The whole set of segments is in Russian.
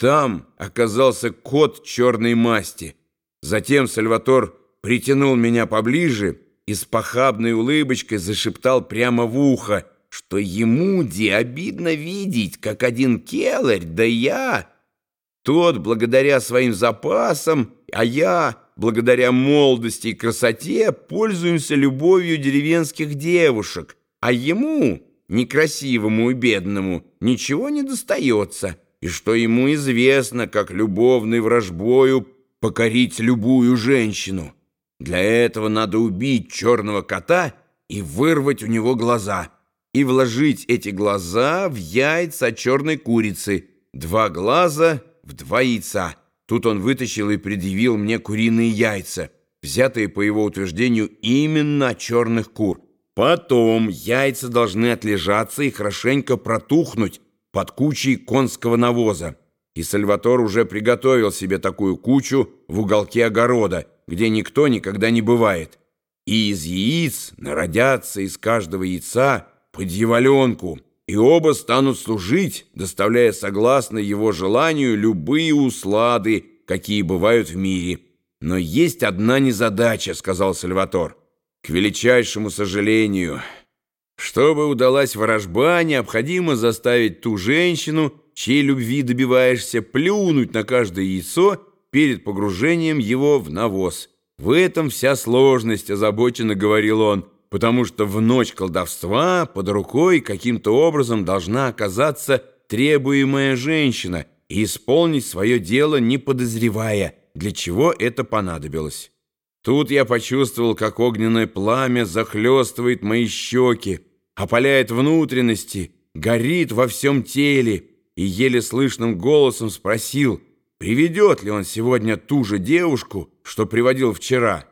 Там оказался кот черной масти. Затем Сальватор притянул меня поближе и с похабной улыбочкой зашептал прямо в ухо, что ему ди обидно видеть, как один келарь, да я. Тот, благодаря своим запасам, а я, благодаря молодости и красоте, пользуемся любовью деревенских девушек, а ему, некрасивому и бедному, ничего не достается» и что ему известно, как любовной вражбою покорить любую женщину. Для этого надо убить черного кота и вырвать у него глаза, и вложить эти глаза в яйца черной курицы, два глаза в два яйца. Тут он вытащил и предъявил мне куриные яйца, взятые, по его утверждению, именно черных кур. Потом яйца должны отлежаться и хорошенько протухнуть, под кучей конского навоза, и Сальватор уже приготовил себе такую кучу в уголке огорода, где никто никогда не бывает. И из яиц народятся из каждого яйца по дьяволенку, и оба станут служить, доставляя согласно его желанию любые услады, какие бывают в мире. «Но есть одна незадача», — сказал Сальватор. «К величайшему сожалению». Чтобы удалась ворожба, необходимо заставить ту женщину, чьей любви добиваешься, плюнуть на каждое яйцо перед погружением его в навоз. В этом вся сложность, озабоченно говорил он, потому что в ночь колдовства под рукой каким-то образом должна оказаться требуемая женщина и исполнить свое дело, не подозревая, для чего это понадобилось. Тут я почувствовал, как огненное пламя захлестывает мои щеки, опаляет внутренности, горит во всем теле, и еле слышным голосом спросил, приведет ли он сегодня ту же девушку, что приводил вчера.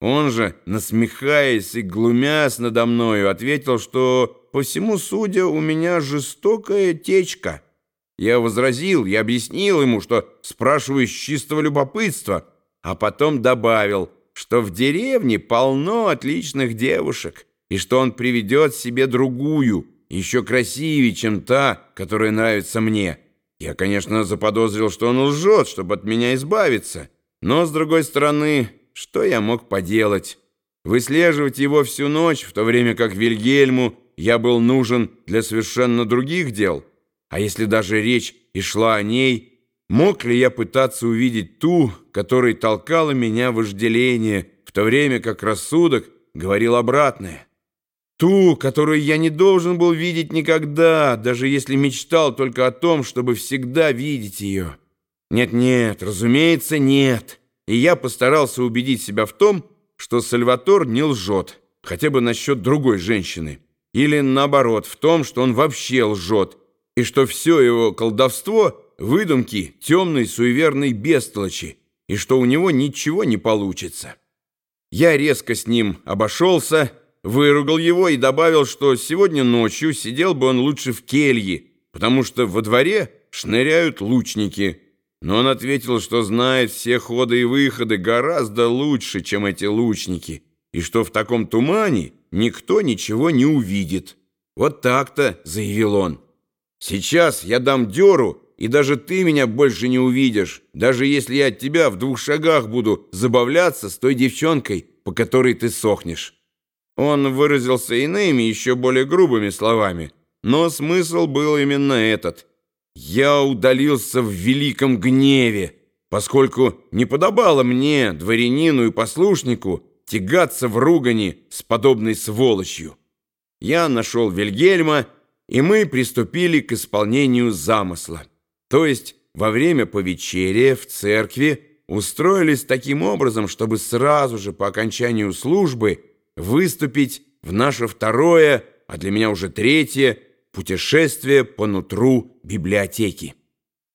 Он же, насмехаясь и глумясь надо мною, ответил, что, по всему судя, у меня жестокая течка. Я возразил, я объяснил ему, что спрашиваю с чистого любопытства, а потом добавил, что в деревне полно отличных девушек, и что он приведет себе другую, еще красивее, чем та, которая нравится мне. Я, конечно, заподозрил, что он лжет, чтобы от меня избавиться. Но, с другой стороны, что я мог поделать? Выслеживать его всю ночь, в то время как Вильгельму я был нужен для совершенно других дел. А если даже речь и шла о ней, мог ли я пытаться увидеть ту, которая толкала меня в вожделение, в то время как рассудок говорил обратное? Ту, которую я не должен был видеть никогда, даже если мечтал только о том, чтобы всегда видеть ее. Нет-нет, разумеется, нет. И я постарался убедить себя в том, что Сальватор не лжет, хотя бы насчет другой женщины. Или наоборот, в том, что он вообще лжет, и что все его колдовство — выдумки темной суеверной бестолочи, и что у него ничего не получится. Я резко с ним обошелся, выругал его и добавил, что сегодня ночью сидел бы он лучше в келье, потому что во дворе шныряют лучники. Но он ответил, что знает все ходы и выходы гораздо лучше, чем эти лучники, и что в таком тумане никто ничего не увидит. «Вот так-то», — заявил он. «Сейчас я дам дёру, и даже ты меня больше не увидишь, даже если я от тебя в двух шагах буду забавляться с той девчонкой, по которой ты сохнешь». Он выразился иными, еще более грубыми словами, но смысл был именно этот. «Я удалился в великом гневе, поскольку не подобало мне, дворянину и послушнику, тягаться в ругани с подобной сволочью. Я нашел Вильгельма, и мы приступили к исполнению замысла. То есть во время повечерия в церкви устроились таким образом, чтобы сразу же по окончанию службы выступить в наше второе, а для меня уже третье, путешествие по нутру библиотеки.